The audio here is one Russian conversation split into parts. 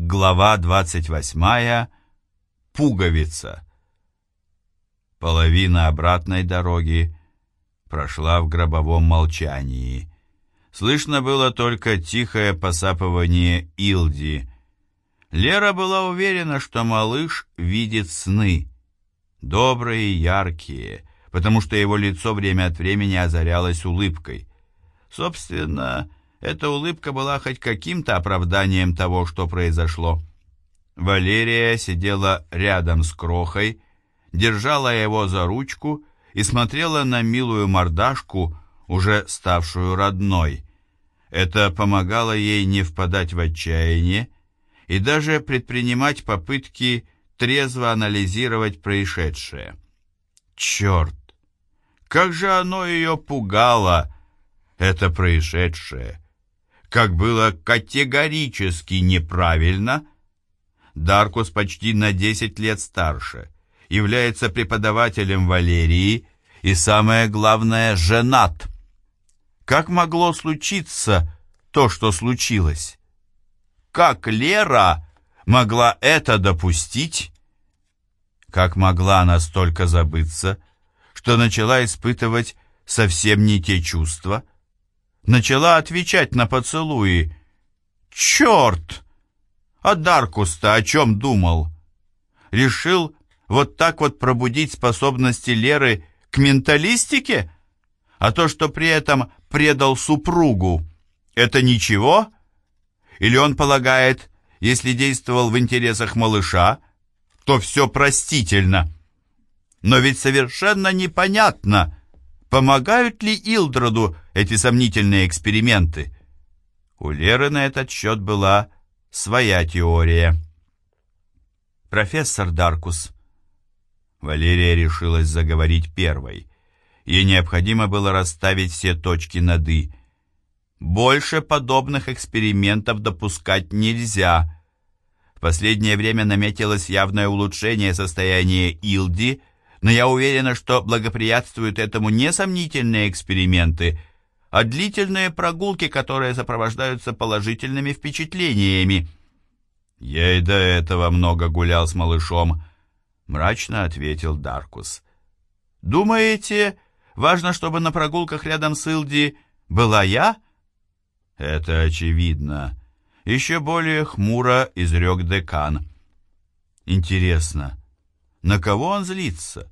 Глава 28. Пуговица. Половина обратной дороги прошла в гробовом молчании. Слышно было только тихое посапывание Илди. Лера была уверена, что малыш видит сны. Добрые, яркие, потому что его лицо время от времени озарялось улыбкой. Собственно, эта улыбка была хоть каким-то оправданием того, что произошло. Валерия сидела рядом с Крохой, держала его за ручку и смотрела на милую мордашку, уже ставшую родной. Это помогало ей не впадать в отчаяние и даже предпринимать попытки трезво анализировать происшедшее. Черт! Как же оно ее пугало, это происшедшее! Как было категорически неправильно, Даркус почти на 10 лет старше, является преподавателем Валерии и, самое главное, женат. Как могло случиться то, что случилось? Как Лера могла это допустить? Как могла настолько забыться, что начала испытывать совсем не те чувства, начала отвечать на поцелуи. «Черт! А Даркус-то о чем думал?» Решил вот так вот пробудить способности Леры к менталистике? А то, что при этом предал супругу, это ничего? Или он полагает, если действовал в интересах малыша, то все простительно? Но ведь совершенно непонятно, помогают ли Илдроду эти сомнительные эксперименты. У Леры на этот счет была своя теория. «Профессор Даркус». Валерия решилась заговорить первой. Ей необходимо было расставить все точки над «и». Больше подобных экспериментов допускать нельзя. В последнее время наметилось явное улучшение состояния Илди, но я уверена, что благоприятствуют этому несомнительные эксперименты, а длительные прогулки, которые сопровождаются положительными впечатлениями. «Я и до этого много гулял с малышом», — мрачно ответил Даркус. «Думаете, важно, чтобы на прогулках рядом с Илди была я?» «Это очевидно», — еще более хмуро изрек декан. «Интересно, на кого он злится?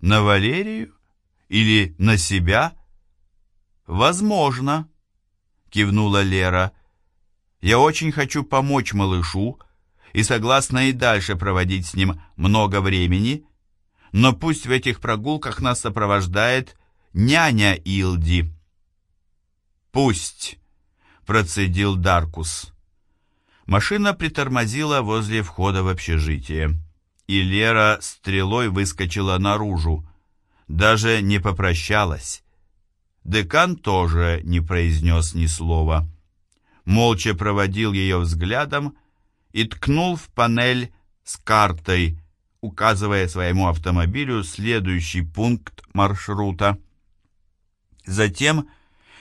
На Валерию или на себя?» «Возможно», — кивнула Лера. «Я очень хочу помочь малышу и согласна и дальше проводить с ним много времени, но пусть в этих прогулках нас сопровождает няня Илди». «Пусть», — процедил Даркус. Машина притормозила возле входа в общежитие, и Лера стрелой выскочила наружу, даже не попрощалась. Декан тоже не произнес ни слова. Молча проводил ее взглядом и ткнул в панель с картой, указывая своему автомобилю следующий пункт маршрута. Затем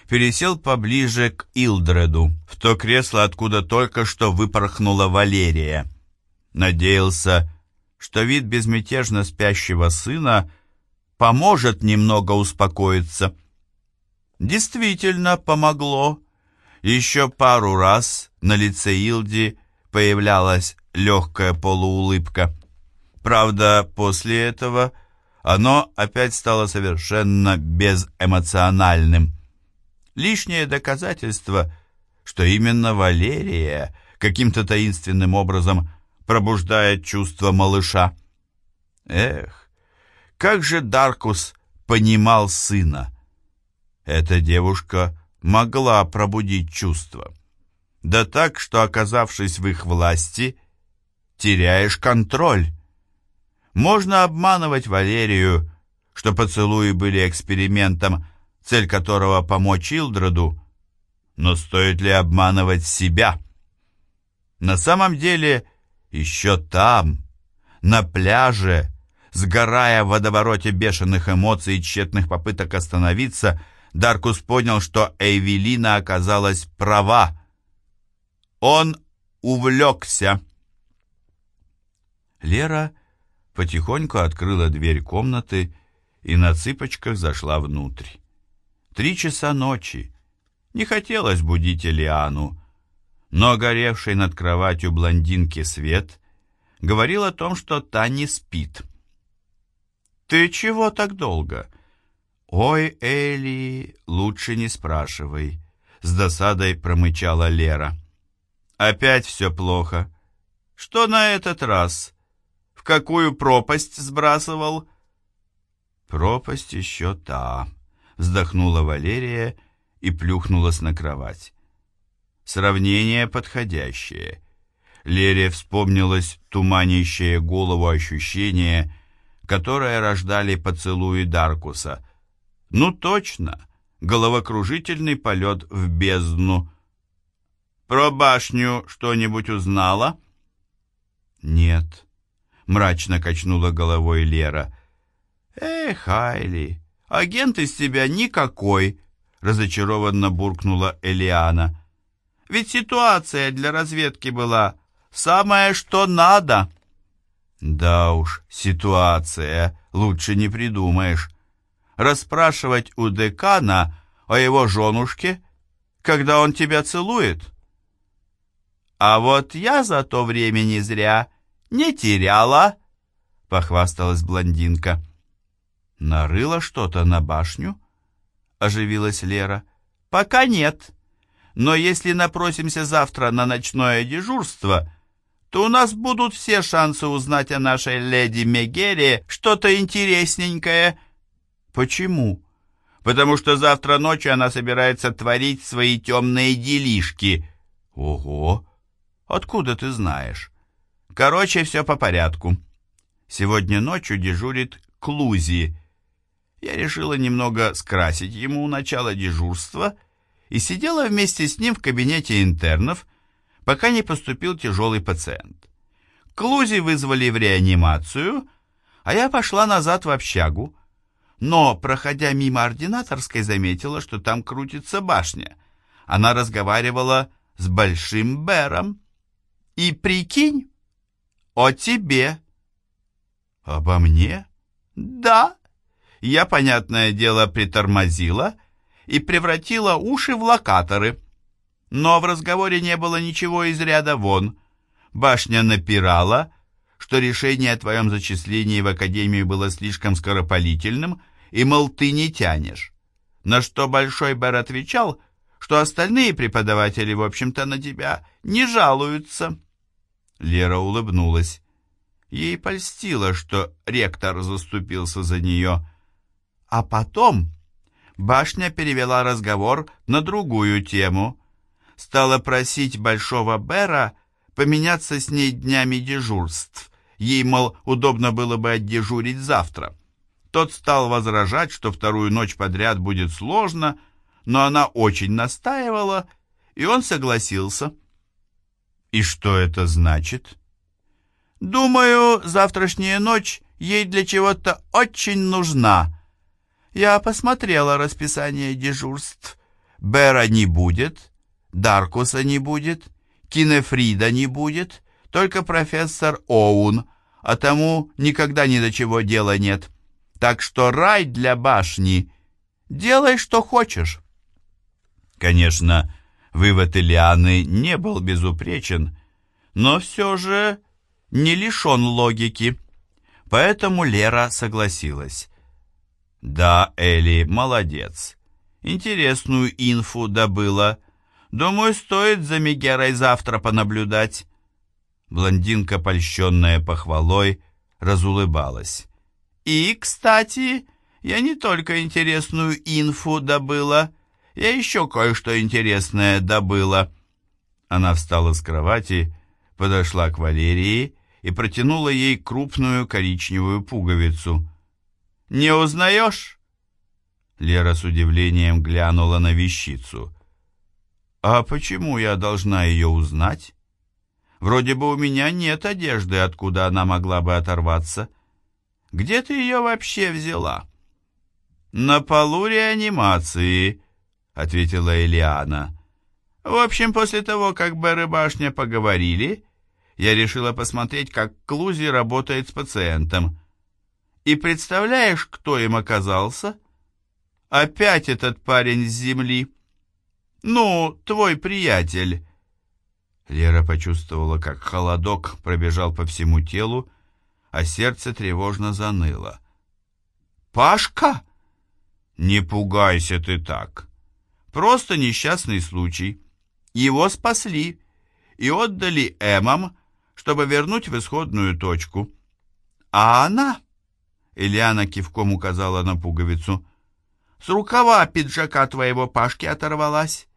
пересел поближе к Илдреду, в то кресло, откуда только что выпорхнула Валерия. Надеялся, что вид безмятежно спящего сына поможет немного успокоиться. Действительно помогло. Еще пару раз на лице Илди появлялась легкая полуулыбка. Правда, после этого оно опять стало совершенно безэмоциональным. Лишнее доказательство, что именно Валерия каким-то таинственным образом пробуждает чувство малыша. Эх, как же Даркус понимал сына! Эта девушка могла пробудить чувства. Да так, что, оказавшись в их власти, теряешь контроль. Можно обманывать Валерию, что поцелуи были экспериментом, цель которого помочь Илдроду, но стоит ли обманывать себя? На самом деле, еще там, на пляже, сгорая в водовороте бешеных эмоций и тщетных попыток остановиться, Даркус понял, что Эйвелина оказалась права. Он увлекся. Лера потихоньку открыла дверь комнаты и на цыпочках зашла внутрь. Три часа ночи. Не хотелось будить Элиану, но горевший над кроватью блондинки свет говорил о том, что та не спит. «Ты чего так долго?» «Ой, Элли, лучше не спрашивай», — с досадой промычала Лера. «Опять все плохо. Что на этот раз? В какую пропасть сбрасывал?» «Пропасть еще та», — вздохнула Валерия и плюхнулась на кровать. Сравнение подходящее. Лере вспомнилось туманящее голову ощущение, которое рождали поцелуи Даркуса — ну точно, головокружительный полет в бездну. Про башню что-нибудь узнала? Нет, мрачно качнула головой Лера. Эх, Айли, агент из тебя никакой, разочарованно буркнула Элиана. Ведь ситуация для разведки была самое что надо. Да уж, ситуация, лучше не придумаешь расспрашивать у декана о его женушке, когда он тебя целует? А вот я за то времени зря не теряла, похвасталась блондинка. Нарыла что-то на башню? Оживилась Лера. Пока нет. Но если напросимся завтра на ночное дежурство, то у нас будут все шансы узнать о нашей леди Мегере что-то интересненькое — Почему? Потому что завтра ночью она собирается творить свои темные делишки. Ого! Откуда ты знаешь? Короче, все по порядку. Сегодня ночью дежурит Клузи. Я решила немного скрасить ему начало дежурства и сидела вместе с ним в кабинете интернов, пока не поступил тяжелый пациент. Клузи вызвали в реанимацию, а я пошла назад в общагу, но, проходя мимо ординаторской, заметила, что там крутится башня. Она разговаривала с Большим Бэром. И прикинь, о тебе. Обо мне? Да. Я, понятное дело, притормозила и превратила уши в локаторы. Но в разговоре не было ничего из ряда вон. Башня напирала, что решение о твоем зачислении в академию было слишком скоропалительным — и, мол, ты не тянешь. На что Большой Бэр отвечал, что остальные преподаватели, в общем-то, на тебя не жалуются. Лера улыбнулась. Ей польстило, что ректор заступился за нее. А потом башня перевела разговор на другую тему. Стала просить Большого Бэра поменяться с ней днями дежурств. Ей, мол, удобно было бы отдежурить завтра. Тот стал возражать, что вторую ночь подряд будет сложно, но она очень настаивала, и он согласился. И что это значит? Думаю, завтрашняя ночь ей для чего-то очень нужна. Я посмотрела расписание дежурств. Бера не будет, Даркуса не будет, Кинефрида не будет, только профессор Оун, а тому никогда ни до чего дела нет. Так что рай для башни. Делай, что хочешь. Конечно, вывод Ильяны не был безупречен, но все же не лишен логики. Поэтому Лера согласилась. Да, Элли, молодец. Интересную инфу добыла. Думаю, стоит за Мегерой завтра понаблюдать. Блондинка, польщенная похвалой, разулыбалась. И, кстати, я не только интересную инфу добыла, я еще кое-что интересное добыла. Она встала с кровати, подошла к Валерии и протянула ей крупную коричневую пуговицу. «Не узнаешь?» Лера с удивлением глянула на вещицу. «А почему я должна ее узнать? Вроде бы у меня нет одежды, откуда она могла бы оторваться». Где ты ее вообще взяла?» «На полу реанимации», — ответила Элиана. В общем, после того, как Бэр и Башня поговорили, я решила посмотреть, как Клузи работает с пациентом. И представляешь, кто им оказался? Опять этот парень с земли. Ну, твой приятель. Лера почувствовала, как холодок пробежал по всему телу, а сердце тревожно заныло. «Пашка?» «Не пугайся ты так. Просто несчастный случай. Его спасли и отдали Эмам, чтобы вернуть в исходную точку. А она...» Ильяна кивком указала на пуговицу. «С рукава пиджака твоего Пашки оторвалась.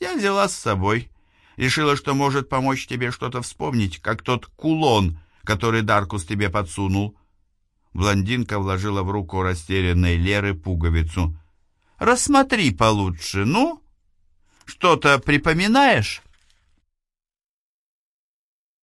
Я взяла с собой. Решила, что может помочь тебе что-то вспомнить, как тот кулон, который Даркус тебе подсунул». Блондинка вложила в руку растерянной Леры пуговицу. «Рассмотри получше, ну? Что-то припоминаешь?»